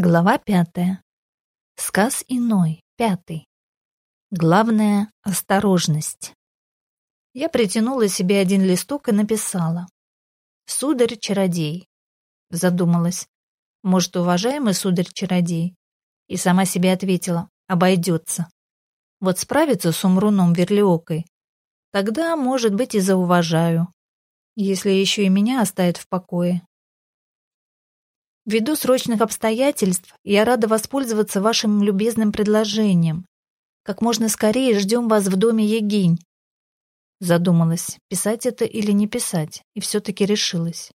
Глава пятая. Сказ иной, пятый. Главная — осторожность. Я притянула себе один листок и написала. «Сударь-чародей». Задумалась. Может, уважаемый сударь-чародей? И сама себе ответила. Обойдется. Вот справится с умруном верлиокой. Тогда, может быть, и зауважаю. Если еще и меня оставит в покое. Ввиду срочных обстоятельств я рада воспользоваться вашим любезным предложением. Как можно скорее ждем вас в доме Егинь. Задумалась, писать это или не писать, и все-таки решилась.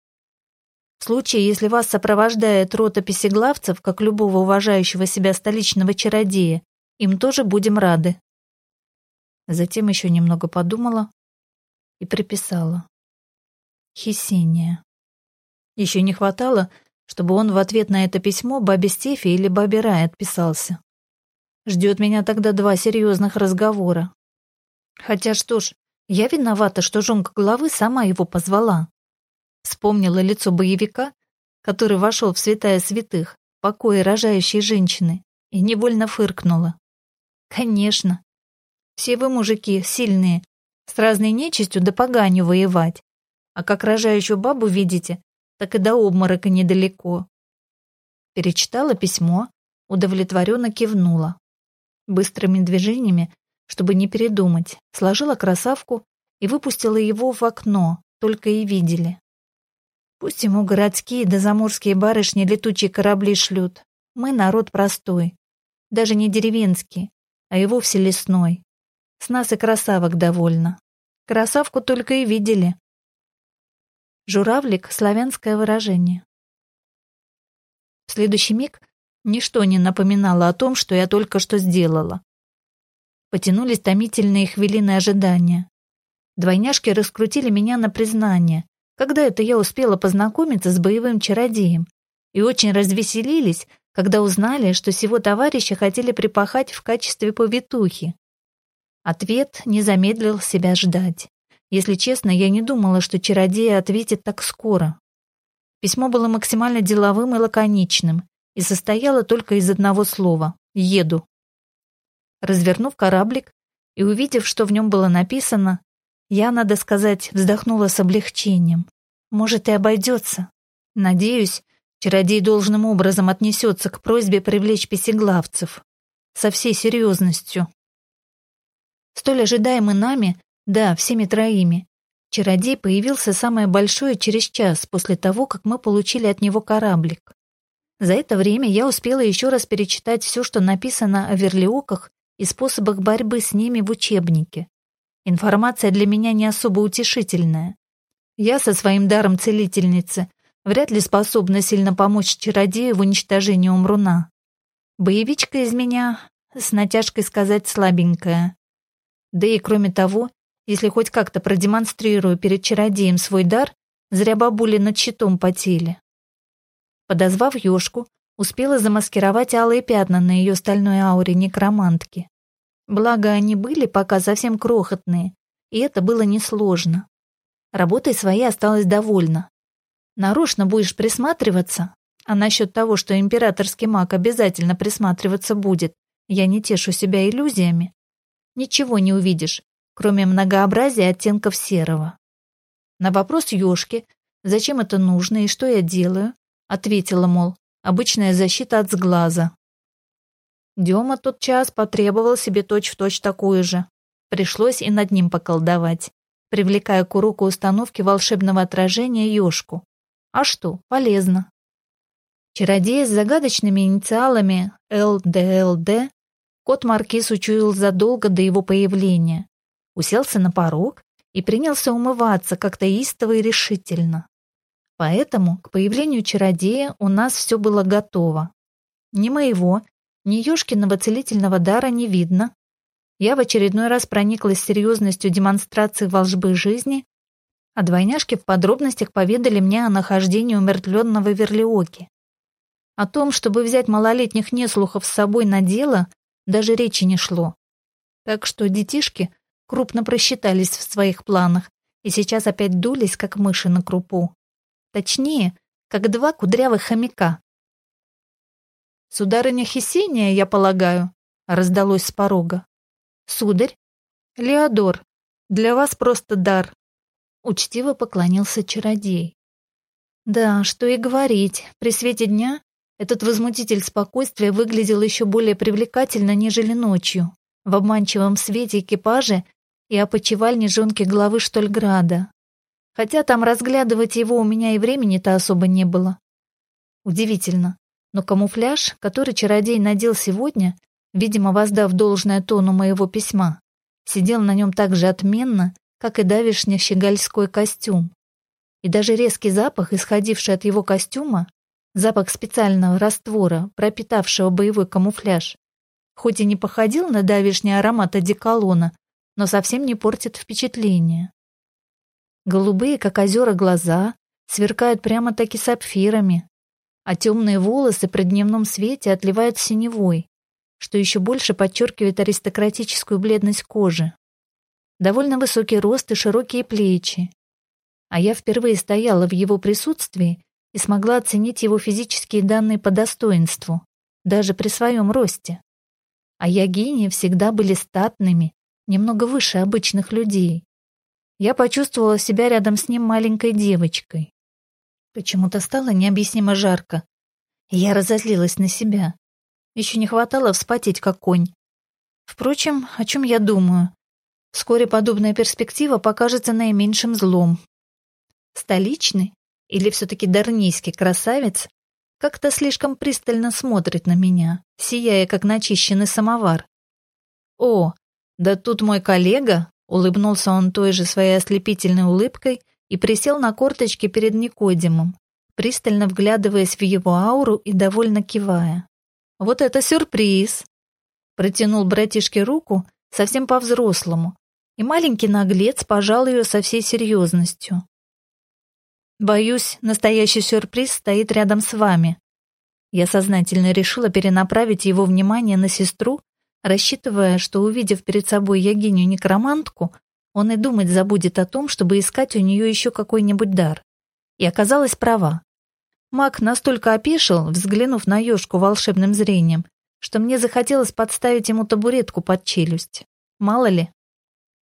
В случае, если вас сопровождает рота песеглавцев, как любого уважающего себя столичного чародея, им тоже будем рады. Затем еще немного подумала и приписала. Хисения. Еще не хватало, чтобы он в ответ на это письмо бабе Стефи или бабе Рай отписался. Ждет меня тогда два серьезных разговора. Хотя что ж, я виновата, что жонка головы сама его позвала. Вспомнила лицо боевика, который вошел в святая святых, покои рожающей женщины, и невольно фыркнула. Конечно. Все вы, мужики, сильные, с разной нечистью да поганью воевать. А как рожающую бабу видите, так и до обморока недалеко. Перечитала письмо, удовлетворенно кивнула. Быстрыми движениями, чтобы не передумать, сложила красавку и выпустила его в окно, только и видели. Пусть ему городские да заморские барышни летучие корабли шлют. Мы народ простой, даже не деревенский, а и вовсе лесной. С нас и красавок довольно. Красавку только и видели. Журавлик — славянское выражение. В следующий миг ничто не напоминало о том, что я только что сделала. Потянулись томительные хвилины ожидания. Двойняшки раскрутили меня на признание, когда это я успела познакомиться с боевым чародеем, и очень развеселились, когда узнали, что сего товарища хотели припахать в качестве повитухи. Ответ не замедлил себя ждать. Если честно, я не думала, что чародей ответит так скоро. Письмо было максимально деловым и лаконичным и состояло только из одного слова «еду». Развернув кораблик и увидев, что в нем было написано, я, надо сказать, вздохнула с облегчением. Может, и обойдется. Надеюсь, чародей должным образом отнесется к просьбе привлечь песеглавцев. Со всей серьезностью. Столь ожидаемый нами, да, всеми троими. Чародей появился самое большое через час после того, как мы получили от него кораблик. За это время я успела еще раз перечитать все, что написано о верлиоках и способах борьбы с ними в учебнике. Информация для меня не особо утешительная. Я со своим даром целительницы вряд ли способна сильно помочь чародею в уничтожении Умруна. Боевичка из меня, с натяжкой сказать, слабенькая. Да и кроме того, если хоть как-то продемонстрирую перед чародеем свой дар, зря бабули над щитом потели. Подозвав ёшку, успела замаскировать алые пятна на ее стальной ауре некромантки. Благо, они были пока совсем крохотные, и это было несложно. Работой своей осталась довольна. Нарочно будешь присматриваться, а насчет того, что императорский маг обязательно присматриваться будет, я не тешу себя иллюзиями. Ничего не увидишь, кроме многообразия оттенков серого. На вопрос Ёшки, зачем это нужно и что я делаю, ответила, мол, обычная защита от сглаза. Дема тот час потребовал себе точь-в-точь точь такую же. Пришлось и над ним поколдовать, привлекая к уроку установки волшебного отражения Ёшку. А что, полезно. Чародей с загадочными инициалами ЛДЛД кот Маркиз учуял задолго до его появления, уселся на порог и принялся умываться как-то истово и решительно. Поэтому к появлению чародея у нас все было готово. Ни моего, ни Ёшкиного целительного дара не видно. Я в очередной раз прониклась серьезностью демонстрации волжбы жизни, а двойняшки в подробностях поведали мне о нахождении умертвленного Верлиоки. О том, чтобы взять малолетних неслухов с собой на дело, даже речи не шло. Так что детишки крупно просчитались в своих планах и сейчас опять дулись, как мыши на крупу. Точнее, как два кудрявых хомяка. «Сударыня Хесения, я полагаю», — раздалось с порога. «Сударь?» «Леодор, для вас просто дар», — учтиво поклонился чародей. Да, что и говорить, при свете дня этот возмутитель спокойствия выглядел еще более привлекательно, нежели ночью, в обманчивом свете экипажа и опочивальни жонки главы Штольграда. Хотя там разглядывать его у меня и времени-то особо не было. Удивительно, но камуфляж, который чародей надел сегодня, видимо, воздав должное тону моего письма, сидел на нем так же отменно, как и давишний щегольской костюм. И даже резкий запах, исходивший от его костюма, запах специального раствора, пропитавшего боевой камуфляж, хоть и не походил на давишний аромат одеколона, но совсем не портит впечатление. Голубые, как озера, глаза сверкают прямо-таки сапфирами, а темные волосы при дневном свете отливают синевой, что еще больше подчеркивает аристократическую бледность кожи. Довольно высокий рост и широкие плечи. А я впервые стояла в его присутствии и смогла оценить его физические данные по достоинству, даже при своем росте. А ягини всегда были статными, немного выше обычных людей. Я почувствовала себя рядом с ним маленькой девочкой. Почему-то стало необъяснимо жарко. Я разозлилась на себя. Еще не хватало вспотеть, как конь. Впрочем, о чем я думаю? Вскоре подобная перспектива покажется наименьшим злом. Столичный или все-таки дарнийский красавец как-то слишком пристально смотрит на меня, сияя, как начищенный самовар. О, да тут мой коллега, улыбнулся он той же своей ослепительной улыбкой и присел на корточки перед Никодимом, пристально вглядываясь в его ауру и довольно кивая. Вот это сюрприз! Протянул братишке руку совсем по-взрослому, и маленький наглец пожал ее со всей серьезностью. Боюсь, настоящий сюрприз стоит рядом с вами. Я сознательно решила перенаправить его внимание на сестру, рассчитывая, что, увидев перед собой Ягиню-некромантку, он и думать забудет о том, чтобы искать у нее еще какой-нибудь дар. И оказалась права. Маг настолько опешил, взглянув на ёшку волшебным зрением, что мне захотелось подставить ему табуретку под челюсть. Мало ли.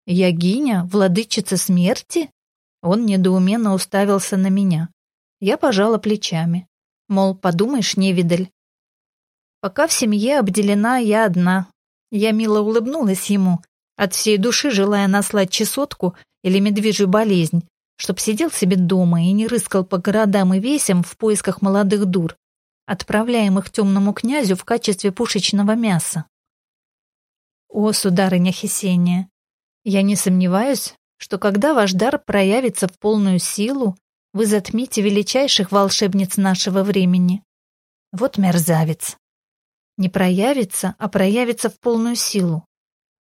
«Ягиня? Владычица смерти?» Он недоуменно уставился на меня. Я пожала плечами. Мол, подумаешь, невидаль. Пока в семье обделена я одна. Я мило улыбнулась ему, от всей души желая наслать чесотку или медвежью болезнь, чтоб сидел себе дома и не рыскал по городам и весям в поисках молодых дур, отправляемых темному князю в качестве пушечного мяса. О, сударыня Хесения, я не сомневаюсь, что когда ваш дар проявится в полную силу, вы затмите величайших волшебниц нашего времени. Вот мерзавец. Не проявится, а проявится в полную силу.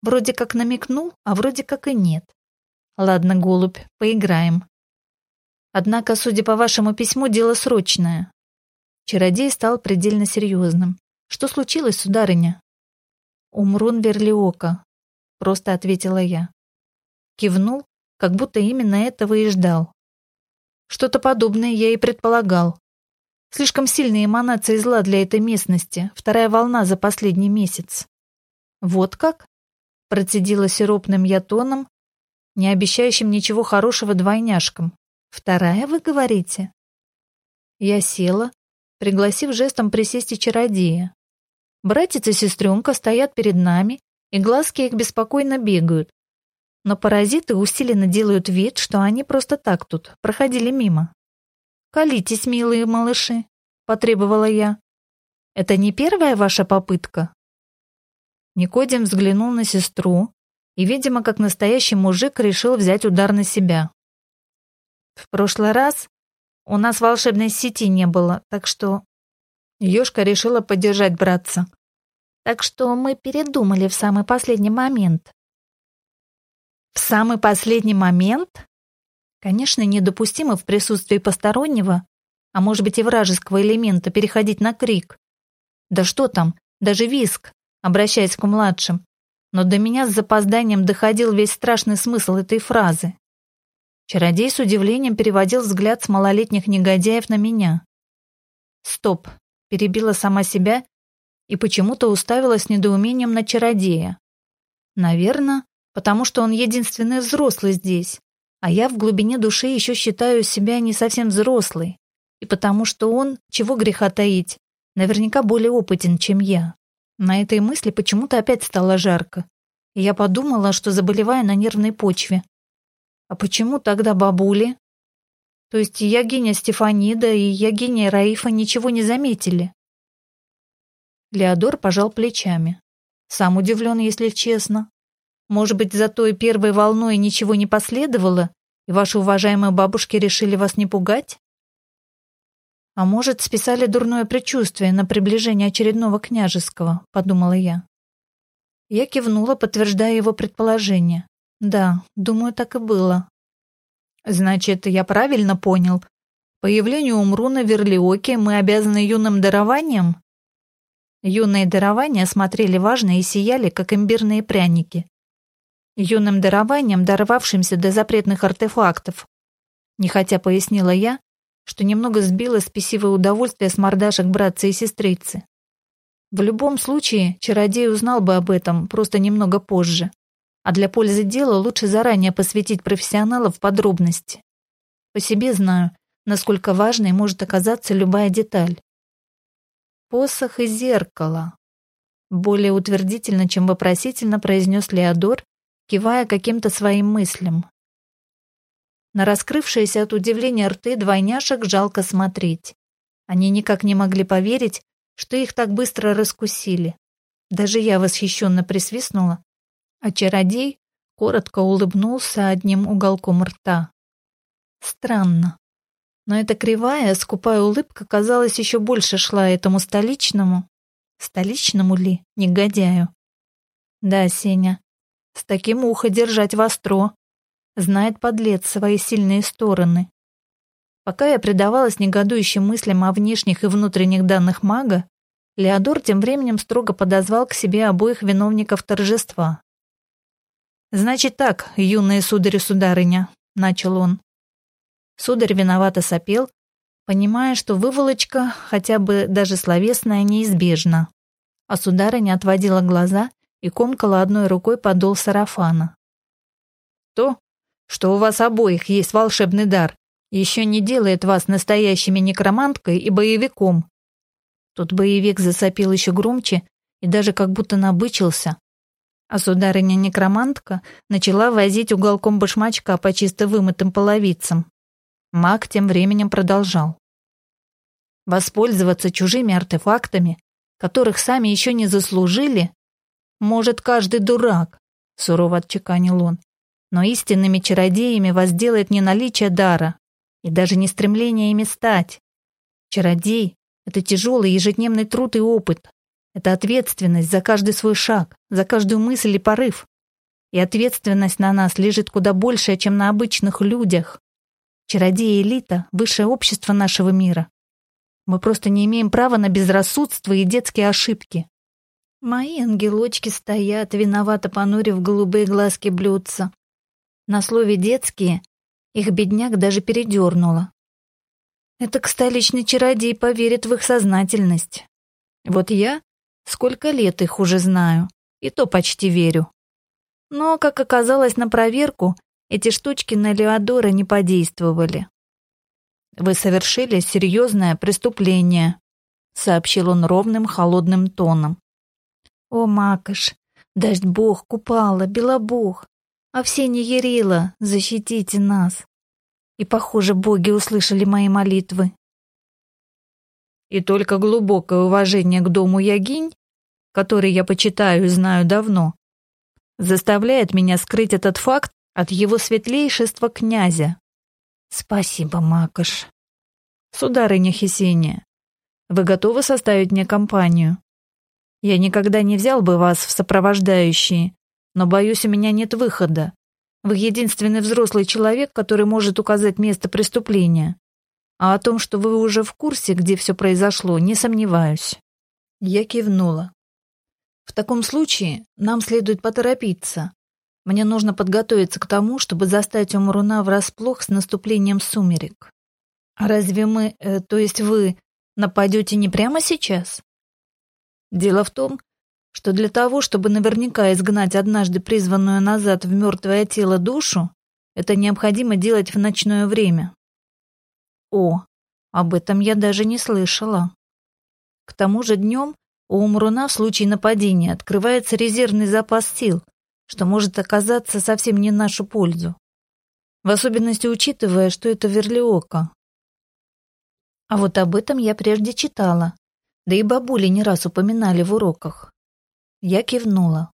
Вроде как намекнул, а вроде как и нет. Ладно, голубь, поиграем. Однако, судя по вашему письму, дело срочное. Чародей стал предельно серьезным. Что случилось, сударыня? Умрун Верлиока, просто ответила я. Кивнул, как будто именно этого и ждал. Что-то подобное я и предполагал. Слишком сильные эманации зла для этой местности, вторая волна за последний месяц. Вот как? Процедила сиропным я тоном, не обещающим ничего хорошего двойняшкам. Вторая, вы говорите? Я села, пригласив жестом присесть и чародея. Братец и сестренка стоят перед нами, и глазки их беспокойно бегают, но паразиты усиленно делают вид, что они просто так тут, проходили мимо. «Колитесь, милые малыши», — потребовала я. «Это не первая ваша попытка?» Никодим взглянул на сестру и, видимо, как настоящий мужик, решил взять удар на себя. «В прошлый раз у нас волшебной сети не было, так что...» Ёшка решила поддержать братца. «Так что мы передумали в самый последний момент. В самый последний момент? Конечно, недопустимо в присутствии постороннего, а может быть и вражеского элемента, переходить на крик. Да что там, даже виск, обращаясь к младшим. Но до меня с запозданием доходил весь страшный смысл этой фразы. Чародей с удивлением переводил взгляд с малолетних негодяев на меня. «Стоп!» — перебила сама себя и почему-то уставилась недоумением на чародея. Наверное, потому что он единственный взрослый здесь, а я в глубине души еще считаю себя не совсем взрослой, и потому что он, чего греха таить, наверняка более опытен, чем я. На этой мысли почему-то опять стало жарко, и я подумала, что заболеваю на нервной почве. А почему тогда бабули? То есть Ягиня Стефанида и Ягиня Раифа ничего не заметили? Леодор пожал плечами. Сам удивлен, если честно. Может быть, за той первой волной ничего не последовало, и ваши уважаемые бабушки решили вас не пугать? А может, списали дурное предчувствие на приближение очередного княжеского, подумала я. Я кивнула, подтверждая его предположение. Да, думаю, так и было. Значит, я правильно понял. Появлению Умруна Верлиоке мы обязаны юным дарованием? Юные дарования смотрели важно и сияли, как имбирные пряники юным дарованием, дорвавшимся до запретных артефактов. Нехотя пояснила я, что немного сбила спесивое удовольствие с мордашек братца и сестрицы. В любом случае, чародей узнал бы об этом, просто немного позже. А для пользы дела лучше заранее посвятить профессионалов подробности. По себе знаю, насколько важной может оказаться любая деталь. Посох и зеркало. Более утвердительно, чем вопросительно произнес Леодор, кивая каким-то своим мыслям. На раскрывшиеся от удивления рты двойняшек жалко смотреть. Они никак не могли поверить, что их так быстро раскусили. Даже я восхищенно присвистнула, а чародей коротко улыбнулся одним уголком рта. Странно. Но эта кривая, скупая улыбка, казалось, еще больше шла этому столичному. Столичному ли, негодяю? Да, Сеня, с таким ухо держать востро. Знает подлец свои сильные стороны. Пока я предавалась негодующим мыслям о внешних и внутренних данных мага, Леодор тем временем строго подозвал к себе обоих виновников торжества. «Значит так, юные сударь-сударыня», — начал он. Сударь виновато сопел, понимая, что выволочка, хотя бы даже словесная, неизбежна. А сударыня отводила глаза и комкала одной рукой подол сарафана. То, что у вас обоих есть волшебный дар, еще не делает вас настоящими некроманткой и боевиком. Тут боевик засопил еще громче и даже как будто набычился. А сударыня-некромантка начала возить уголком башмачка по чисто вымытым половицам. Маг тем временем продолжал. Воспользоваться чужими артефактами, которых сами еще не заслужили, может, каждый дурак, сурово отчеканил он. Но истинными чародеями вас делает не наличие дара и даже не стремление ими стать. Чародей — это тяжелый ежедневный труд и опыт. Это ответственность за каждый свой шаг, за каждую мысль и порыв. И ответственность на нас лежит куда большая, чем на обычных людях. Чародеи элита — высшее общество нашего мира. Мы просто не имеем права на безрассудство и детские ошибки. Мои ангелочки стоят, виновато понурив голубые глазки блюдца. На слове «детские» их бедняк даже передернуло. Это к столичный чародей поверит в их сознательность. Вот я сколько лет их уже знаю, и то почти верю. Но, как оказалось на проверку, эти штучки на Леодора не подействовали. «Вы совершили серьезное преступление», — сообщил он ровным, холодным тоном. О, Макаш, дождь бог, купала, белобог, а все не Ярила, защитите нас. И, похоже, боги услышали мои молитвы. И только глубокое уважение к дому Ягинь, который я почитаю и знаю давно, заставляет меня скрыть этот факт от его светлейшества князя. Спасибо, Макаш. Сударыня Хесения, вы готовы составить мне компанию? Я никогда не взял бы вас в сопровождающие, но, боюсь, у меня нет выхода. Вы единственный взрослый человек, который может указать место преступления. А о том, что вы уже в курсе, где все произошло, не сомневаюсь». Я кивнула. «В таком случае нам следует поторопиться. Мне нужно подготовиться к тому, чтобы застать Умруна врасплох с наступлением сумерек. А разве мы, э, то есть вы, нападете не прямо сейчас?» Дело в том, что для того, чтобы наверняка изгнать однажды призванную назад в мертвое тело душу, это необходимо делать в ночное время. О, об этом я даже не слышала. К тому же днем у Умруна в случае нападения открывается резервный запас сил, что может оказаться совсем не нашу пользу. В особенности учитывая, что это Верлиока. А вот об этом я прежде читала, да и бабули не раз упоминали в уроках. Я кивнула.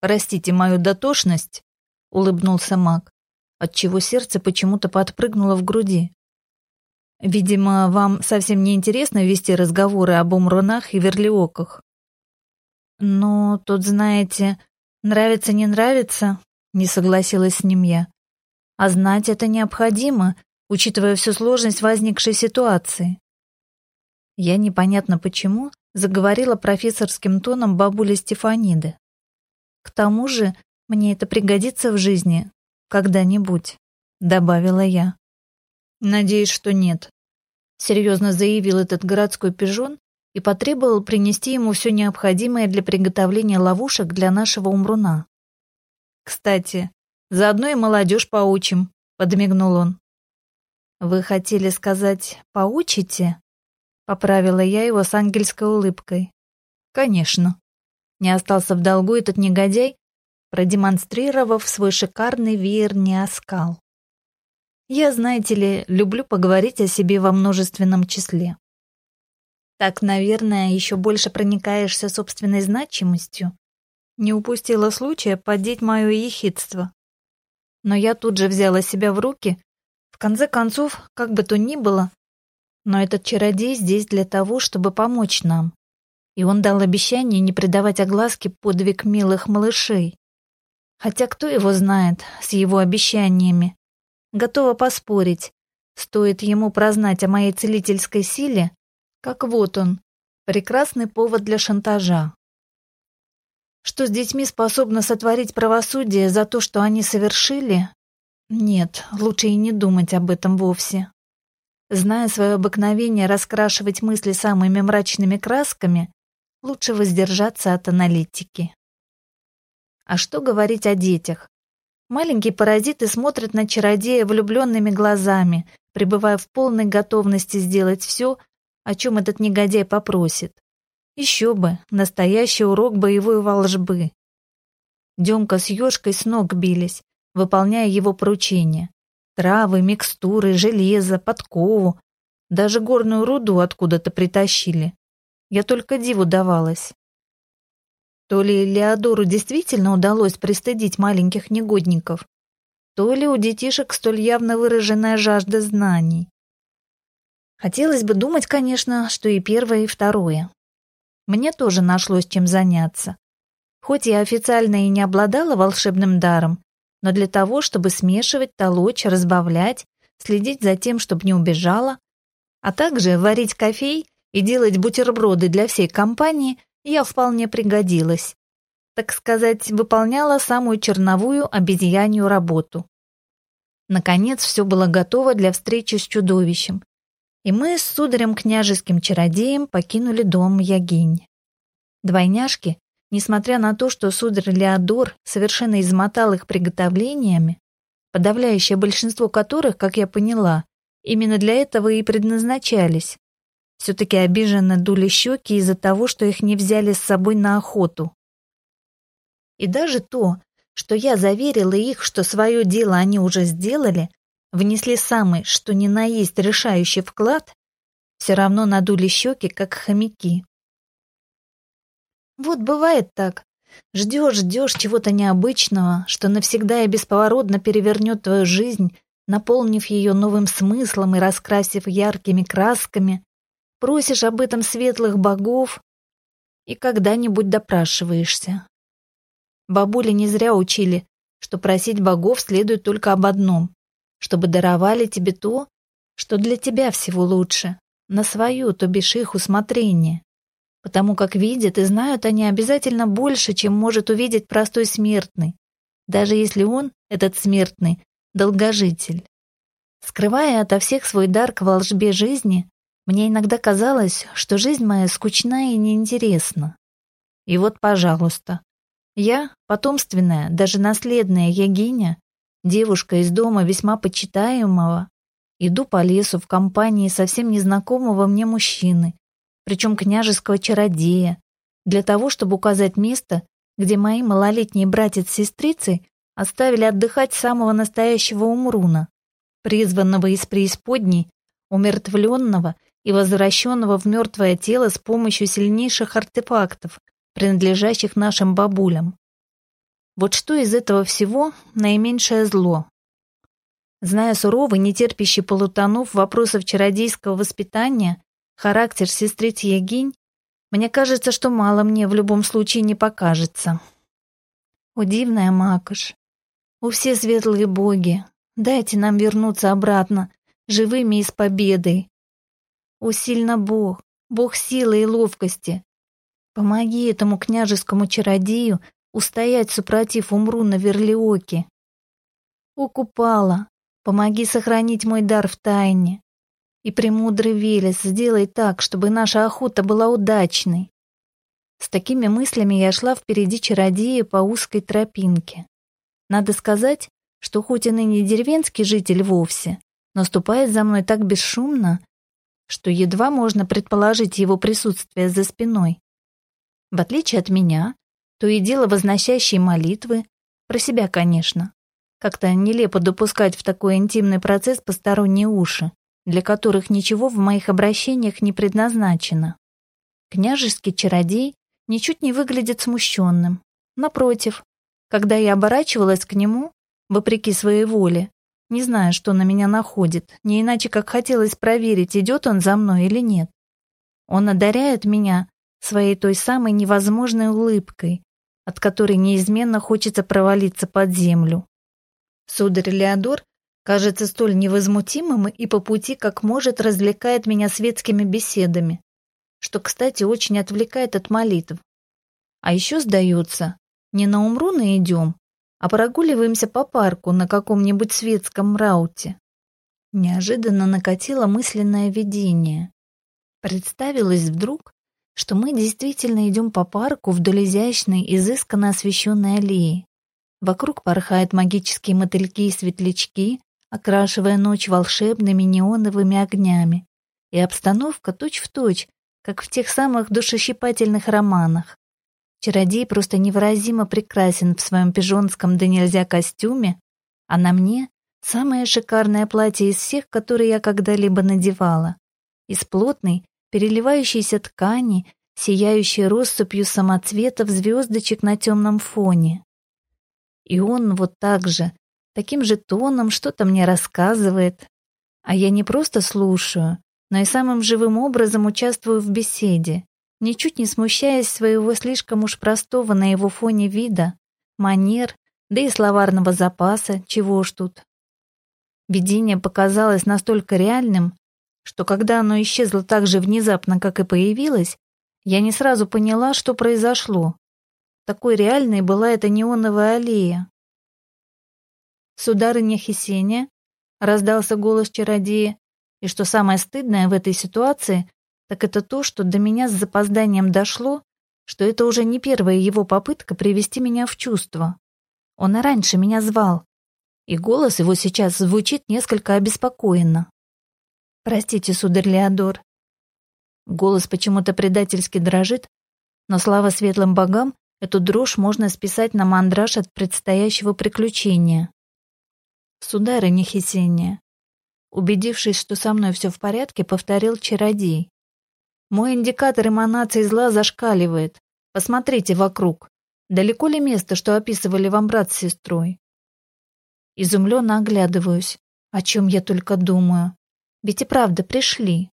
«Простите мою дотошность», — улыбнулся маг, отчего сердце почему-то подпрыгнуло в груди. «Видимо, вам совсем не интересно вести разговоры об умронах и верлиоках». «Но тут, знаете, нравится, не нравится», — не согласилась с ним я. «А знать это необходимо, учитывая всю сложность возникшей ситуации. Я непонятно почему заговорила профессорским тоном бабуля Стефаниды. К тому же мне это пригодится в жизни когда-нибудь, добавила я. Надеюсь, что нет, серьезно заявил этот городской пижон и потребовал принести ему все необходимое для приготовления ловушек для нашего умруна. Кстати, заодно и молодежь поучим, подмигнул он. «Вы хотели сказать «поучите»?» Поправила я его с ангельской улыбкой. «Конечно». Не остался в долгу этот негодяй, продемонстрировав свой шикарный веерный оскал. Я, знаете ли, люблю поговорить о себе во множественном числе. Так, наверное, еще больше проникаешься собственной значимостью. Не упустила случая поддеть мое ехидство. Но я тут же взяла себя в руки в конце концов, как бы то ни было, но этот чародей здесь для того, чтобы помочь нам. И он дал обещание не придавать огласке подвиг милых малышей. Хотя кто его знает с его обещаниями? Готова поспорить. Стоит ему прознать о моей целительской силе, как вот он, прекрасный повод для шантажа. Что с детьми способно сотворить правосудие за то, что они совершили, нет, лучше и не думать об этом вовсе. Зная свое обыкновение раскрашивать мысли самыми мрачными красками, лучше воздержаться от аналитики. А что говорить о детях? Маленькие паразиты смотрят на чародея влюбленными глазами, пребывая в полной готовности сделать все, о чем этот негодяй попросит. Еще бы, настоящий урок боевой волжбы. Демка с ёшкой с ног бились, выполняя его поручения. Травы, микстуры, железо, подкову, даже горную руду откуда-то притащили. Я только диву давалась. То ли Леодору действительно удалось пристыдить маленьких негодников, то ли у детишек столь явно выраженная жажда знаний. Хотелось бы думать, конечно, что и первое, и второе. Мне тоже нашлось чем заняться. Хоть я официально и не обладала волшебным даром, но для того, чтобы смешивать, толочь, разбавлять, следить за тем, чтобы не убежала, а также варить кофей и делать бутерброды для всей компании, я вполне пригодилась. Так сказать, выполняла самую черновую обезьянью работу. Наконец, все было готово для встречи с чудовищем, и мы с сударем княжеским чародеем покинули дом Ягинь. Двойняшки Несмотря на то, что сударь Леодор совершенно измотал их приготовлениями, подавляющее большинство которых, как я поняла, именно для этого и предназначались, все-таки обиженно дули щеки из-за того, что их не взяли с собой на охоту. И даже то, что я заверила их, что свое дело они уже сделали, внесли самый, что ни на есть решающий вклад, все равно надули щеки, как хомяки. Вот бывает так. Ждешь, ждешь чего-то необычного, что навсегда и бесповоротно перевернет твою жизнь, наполнив ее новым смыслом и раскрасив яркими красками. Просишь об этом светлых богов и когда-нибудь допрашиваешься. Бабули не зря учили, что просить богов следует только об одном, чтобы даровали тебе то, что для тебя всего лучше, на свою, то бишь их усмотрение потому как видят и знают они обязательно больше, чем может увидеть простой смертный, даже если он, этот смертный, долгожитель. Скрывая ото всех свой дар к волжбе жизни, Мне иногда казалось, что жизнь моя скучна и неинтересна. И вот, пожалуйста, я, потомственная, даже наследная Ягиня, девушка из дома весьма почитаемого, иду по лесу в компании совсем незнакомого мне мужчины, причем княжеского чародея, для того, чтобы указать место, где мои малолетние братец с сестрицей оставили отдыхать самого настоящего Умруна, призванного из преисподней, умертвленного и возвращенного в мертвое тело с помощью сильнейших артефактов, принадлежащих нашим бабулям. Вот что из этого всего наименьшее зло? Зная суровый, нетерпящий полутонов вопросов чародейского воспитания, характер сестриц Ягинь, мне кажется, что мало мне в любом случае не покажется. О, дивная Макаш, о все светлые боги, дайте нам вернуться обратно, живыми и с победой. О, сильно Бог, Бог силы и ловкости, помоги этому княжескому чародею устоять супротив умру на Верлиоке. О, Купала, помоги сохранить мой дар в тайне. И премудрый Велес, сделай так, чтобы наша охота была удачной. С такими мыслями я шла впереди чародея по узкой тропинке. Надо сказать, что хоть и ныне деревенский житель вовсе, но ступает за мной так бесшумно, что едва можно предположить его присутствие за спиной. В отличие от меня, то и дело возносящие молитвы, про себя, конечно. Как-то нелепо допускать в такой интимный процесс посторонние уши для которых ничего в моих обращениях не предназначено. Княжеский чародей ничуть не выглядит смущенным. Напротив, когда я оборачивалась к нему, вопреки своей воле, не зная, что на меня находит, не иначе как хотелось проверить, идет он за мной или нет. Он одаряет меня своей той самой невозможной улыбкой, от которой неизменно хочется провалиться под землю. Сударь Леодор кажется столь невозмутимым и по пути как может развлекает меня светскими беседами, что, кстати, очень отвлекает от молитв. А еще, сдается, не на Умруна идем, а прогуливаемся по парку на каком-нибудь светском рауте. Неожиданно накатило мысленное видение. Представилось вдруг, что мы действительно идем по парку вдоль изящной, изысканно освещенной аллеи. Вокруг порхают магические мотыльки и светлячки, окрашивая ночь волшебными неоновыми огнями, и обстановка точь-в-точь, точь, как в тех самых душещипательных романах. Чародей просто невыразимо прекрасен в своем пижонском да нельзя костюме, а на мне самое шикарное платье из всех, которые я когда-либо надевала. Из плотной, переливающейся ткани, сияющей россыпью самоцветов звездочек на темном фоне. И он вот так же, таким же тоном что-то мне рассказывает. А я не просто слушаю, но и самым живым образом участвую в беседе, ничуть не смущаясь своего слишком уж простого на его фоне вида, манер, да и словарного запаса, чего уж тут. Видение показалось настолько реальным, что когда оно исчезло так же внезапно, как и появилось, я не сразу поняла, что произошло. Такой реальной была эта неоновая аллея, «Сударыня Хесения?» — раздался голос чародея. И что самое стыдное в этой ситуации, так это то, что до меня с запозданием дошло, что это уже не первая его попытка привести меня в чувство. Он и раньше меня звал, и голос его сейчас звучит несколько обеспокоенно. «Простите, сударь Леодор». Голос почему-то предательски дрожит, но слава светлым богам, эту дрожь можно списать на мандраж от предстоящего приключения. «Сударыня Хесения». Убедившись, что со мной все в порядке, повторил чародей. «Мой индикатор эманации зла зашкаливает. Посмотрите вокруг. Далеко ли место, что описывали вам брат с сестрой?» Изумленно оглядываюсь. О чем я только думаю. Ведь и правда пришли.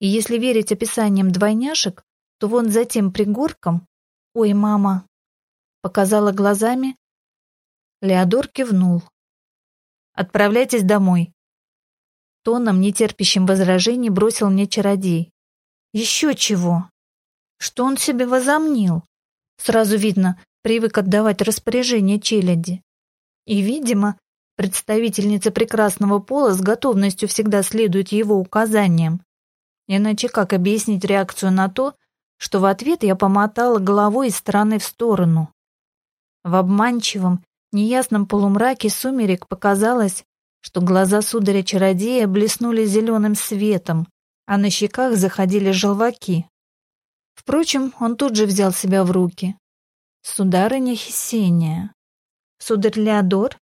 И если верить описаниям двойняшек, то вон за тем пригорком... Ой, мама! Показала глазами. Леодор кивнул. Отправляйтесь домой. Тоном, нетерпящим возражений, бросил мне чародей. Еще чего? Что он себе возомнил? Сразу видно, привык отдавать распоряжение челяди. И, видимо, представительница прекрасного пола с готовностью всегда следует его указаниям. Иначе как объяснить реакцию на то, что в ответ я помотала головой из стороны в сторону? В обманчивом, неясном полумраке сумерек показалось, что глаза сударя-чародея блеснули зеленым светом, а на щеках заходили желваки. Впрочем, он тут же взял себя в руки. Сударыня Хесения. Сударь Леодор?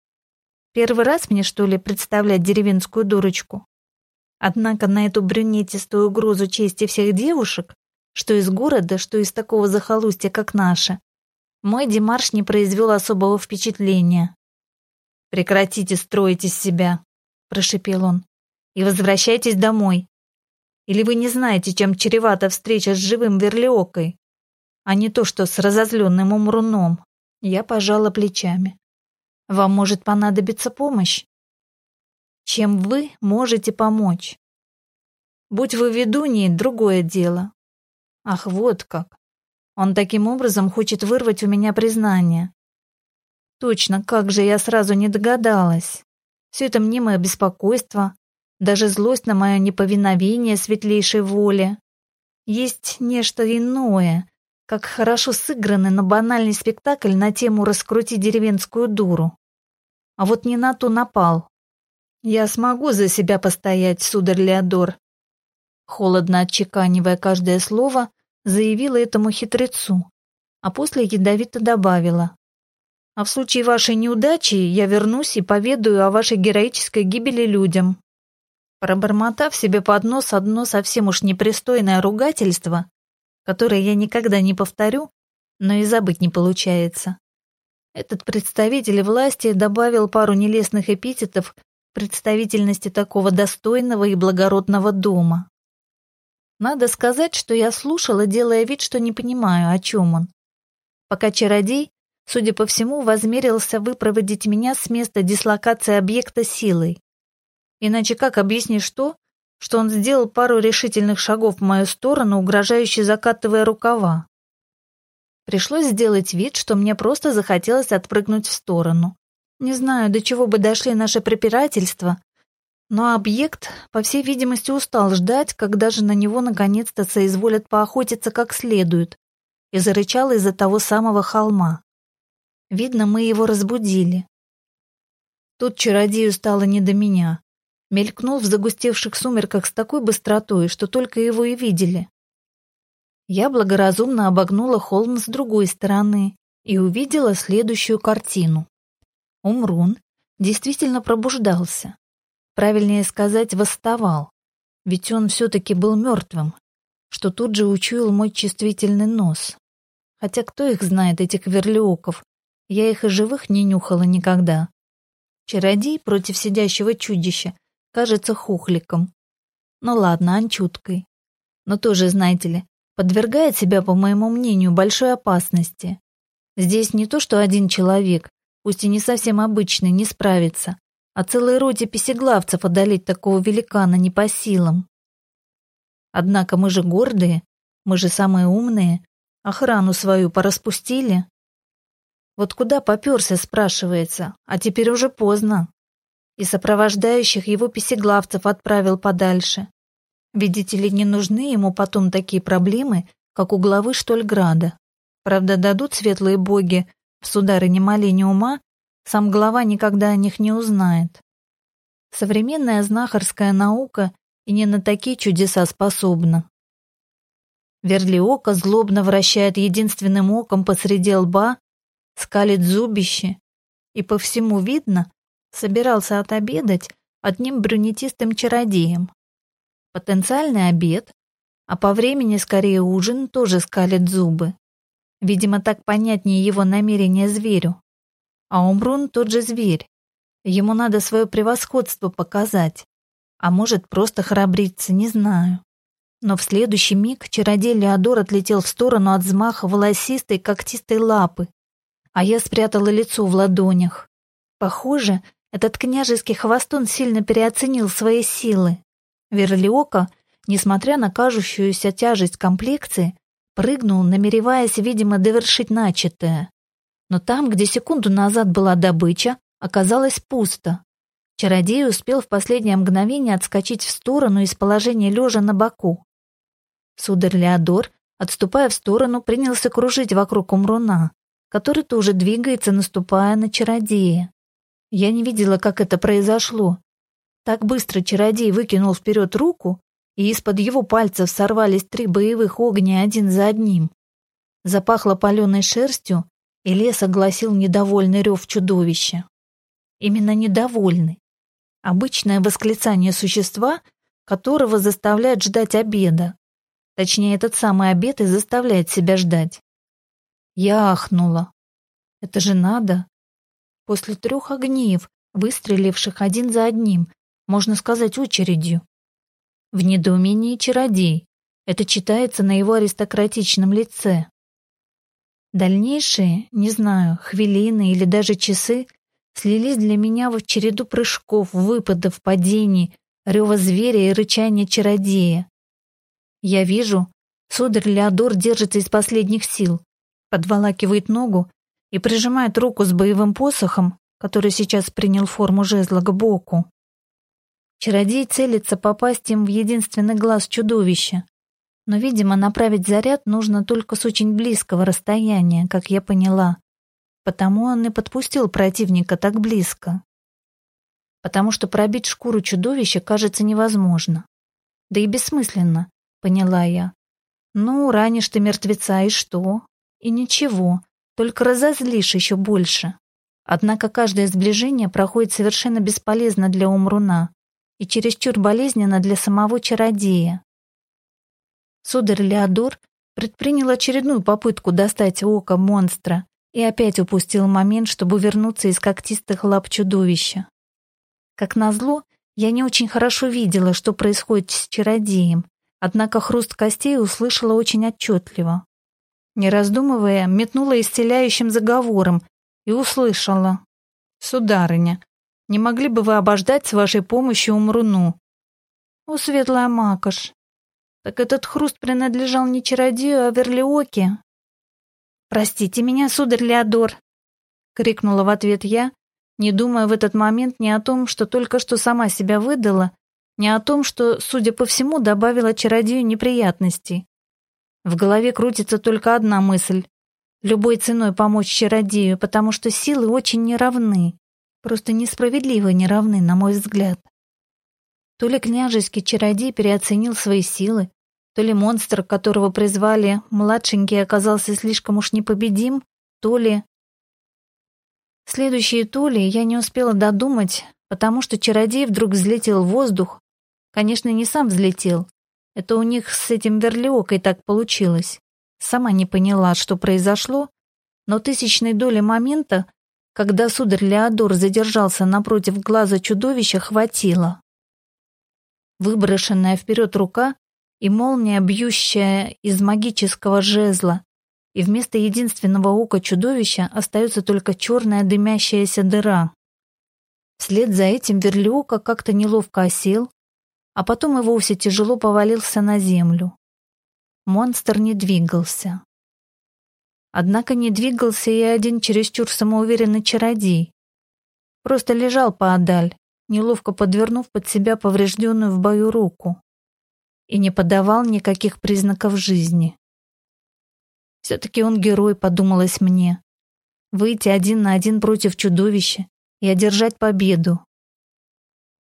Первый раз мне, что ли, представлять деревенскую дурочку? Однако на эту брюнетистую угрозу чести всех девушек, что из города, что из такого захолустья, как наше, мой демарш не произвел особого впечатления. «Прекратите строить из себя», — прошипел он, — «и возвращайтесь домой. Или вы не знаете, чем чревата встреча с живым верлиокой, а не то, что с разозленным умруном?» Я пожала плечами. «Вам может понадобиться помощь?» чем вы можете помочь. Будь вы ведуньей, другое дело. Ах, вот как. Он таким образом хочет вырвать у меня признание. Точно, как же я сразу не догадалась. Все это мнимое беспокойство, даже злость на мое неповиновение светлейшей воле. Есть нечто иное, как хорошо сыгранный, но банальный спектакль на тему «Раскрути деревенскую дуру». А вот не на ту напал. «Я смогу за себя постоять, сударь Леодор», холодно отчеканивая каждое слово, заявила этому хитрецу, а после ядовито добавила. «А в случае вашей неудачи я вернусь и поведаю о вашей героической гибели людям». Пробормотав себе под нос одно совсем уж непристойное ругательство, которое я никогда не повторю, но и забыть не получается. Этот представитель власти добавил пару нелестных эпитетов представительности такого достойного и благородного дома. Надо сказать, что я слушала, делая вид, что не понимаю, о чем он. Пока чародей, судя по всему, возмерился выпроводить меня с места дислокации объекта силой. Иначе как объяснишь то, что он сделал пару решительных шагов в мою сторону, угрожающе закатывая рукава? Пришлось сделать вид, что мне просто захотелось отпрыгнуть в сторону. Не знаю, до чего бы дошли наши препирательства, но объект, по всей видимости, устал ждать, когда же на него наконец-то соизволят поохотиться как следует, и зарычал из-за того самого холма. Видно, мы его разбудили. Тут чародею стало не до меня. Мелькнул в загустевших сумерках с такой быстротой, что только его и видели. Я благоразумно обогнула холм с другой стороны и увидела следующую картину. Умрун действительно пробуждался. Правильнее сказать, восставал. Ведь он все-таки был мертвым, что тут же учуял мой чувствительный нос. Хотя кто их знает, этих верлиоков? Я их и живых не нюхала никогда. Чародей против сидящего чудища кажется хухликом. Ну ладно, анчуткой. Но тоже, знаете ли, подвергает себя, по моему мнению, большой опасности. Здесь не то, что один человек, пусть и не совсем обычный, не справится, а целой роте песеглавцев одолеть такого великана не по силам. Однако мы же гордые, мы же самые умные, охрану свою пораспустили. Вот куда попёрся, спрашивается, а теперь уже поздно. И сопровождающих его песеглавцев отправил подальше. Видите ли, не нужны ему потом такие проблемы, как у главы Штольграда. Правда, дадут светлые боги сударыне Малине ума, сам глава никогда о них не узнает. Современная знахарская наука и не на такие чудеса способна. Верлиока злобно вращает единственным оком посреди лба, скалит зубище, и по всему видно, собирался отобедать одним брюнетистым чародеем. Потенциальный обед, а по времени скорее ужин тоже скалит зубы. Видимо, так понятнее его намерения зверю. А Умрун тот же зверь. Ему надо свое превосходство показать. А может, просто храбриться, не знаю. Но в следующий миг чародей Леодор отлетел в сторону от взмаха волосистой когтистой лапы, а я спрятала лицо в ладонях. Похоже, этот княжеский хвостун сильно переоценил свои силы. Верлиока, несмотря на кажущуюся тяжесть комплекции, Прыгнул, намереваясь, видимо, довершить начатое. Но там, где секунду назад была добыча, оказалось пусто. Чародей успел в последнее мгновение отскочить в сторону из положения лежа на боку. Сударь Леодор, отступая в сторону, принялся кружить вокруг Умруна, который тоже двигается, наступая на чародея. Я не видела, как это произошло. Так быстро чародей выкинул вперед руку, и из-под его пальцев сорвались три боевых огня один за одним. Запахло паленой шерстью, и лес огласил недовольный рев чудовища. Именно недовольный. Обычное восклицание существа, которого заставляют ждать обеда. Точнее, этот самый обед и заставляет себя ждать. Я ахнула. Это же надо. После трех огнив, выстреливших один за одним, можно сказать, очередью. В недоумении чародей. Это читается на его аристократичном лице. Дальнейшие, не знаю, хвилины или даже часы слились для меня в череду прыжков, выпадов, падений, рева зверя и рычания чародея. Я вижу, сударь Леодор держится из последних сил, подволакивает ногу и прижимает руку с боевым посохом, который сейчас принял форму жезла к боку. Чародей целится попасть им в единственный глаз чудовища, но, видимо, направить заряд нужно только с очень близкого расстояния, как я поняла. Потому он и подпустил противника так близко. Потому что пробить шкуру чудовища кажется невозможно. Да и бессмысленно, поняла я. Ну, ранишь ты мертвеца, и что? И ничего, только разозлишь еще больше. Однако каждое сближение проходит совершенно бесполезно для Умруна и чересчур болезненно для самого чародея. Сударь Леодор предпринял очередную попытку достать око монстра и опять упустил момент, чтобы вернуться из когтистых лап чудовища. Как назло, я не очень хорошо видела, что происходит с чародеем, однако хруст костей услышала очень отчетливо. Не раздумывая, метнула исцеляющим заговором и услышала. «Сударыня, не могли бы вы обождать с вашей помощью умруну?» «О, светлая макаш, так этот хруст принадлежал не чародею, а верлиоке. «Простите меня, сударь Леодор!» — крикнула в ответ я, не думая в этот момент ни о том, что только что сама себя выдала, ни о том, что, судя по всему, добавила чародею неприятностей. В голове крутится только одна мысль — любой ценой помочь чародею, потому что силы очень неравны, просто несправедливо неравны, на мой взгляд. То ли княжеский чародей переоценил свои силы, то ли монстр, которого призвали младшенький, оказался слишком уж непобедим, то ли... Следующие то ли я не успела додумать, потому что чародей вдруг взлетел в воздух. Конечно, не сам взлетел. Это у них с этим верлиокой так получилось. Сама не поняла, что произошло, но тысячной доли момента, когда сударь Леодор задержался напротив глаза чудовища, хватило. Выброшенная вперед рука и молния, бьющая из магического жезла, и вместо единственного ока чудовища остается только черная дымящаяся дыра. Вслед за этим Верлиока как-то неловко осел, а потом и вовсе тяжело повалился на землю. Монстр не двигался. Однако не двигался и один чересчур самоуверенный чародей. Просто лежал поодаль, неловко подвернув под себя поврежденную в бою руку, и не подавал никаких признаков жизни. Все-таки он герой, подумалось мне. Выйти один на один против чудовища и одержать победу.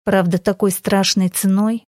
Правда, такой страшной ценой.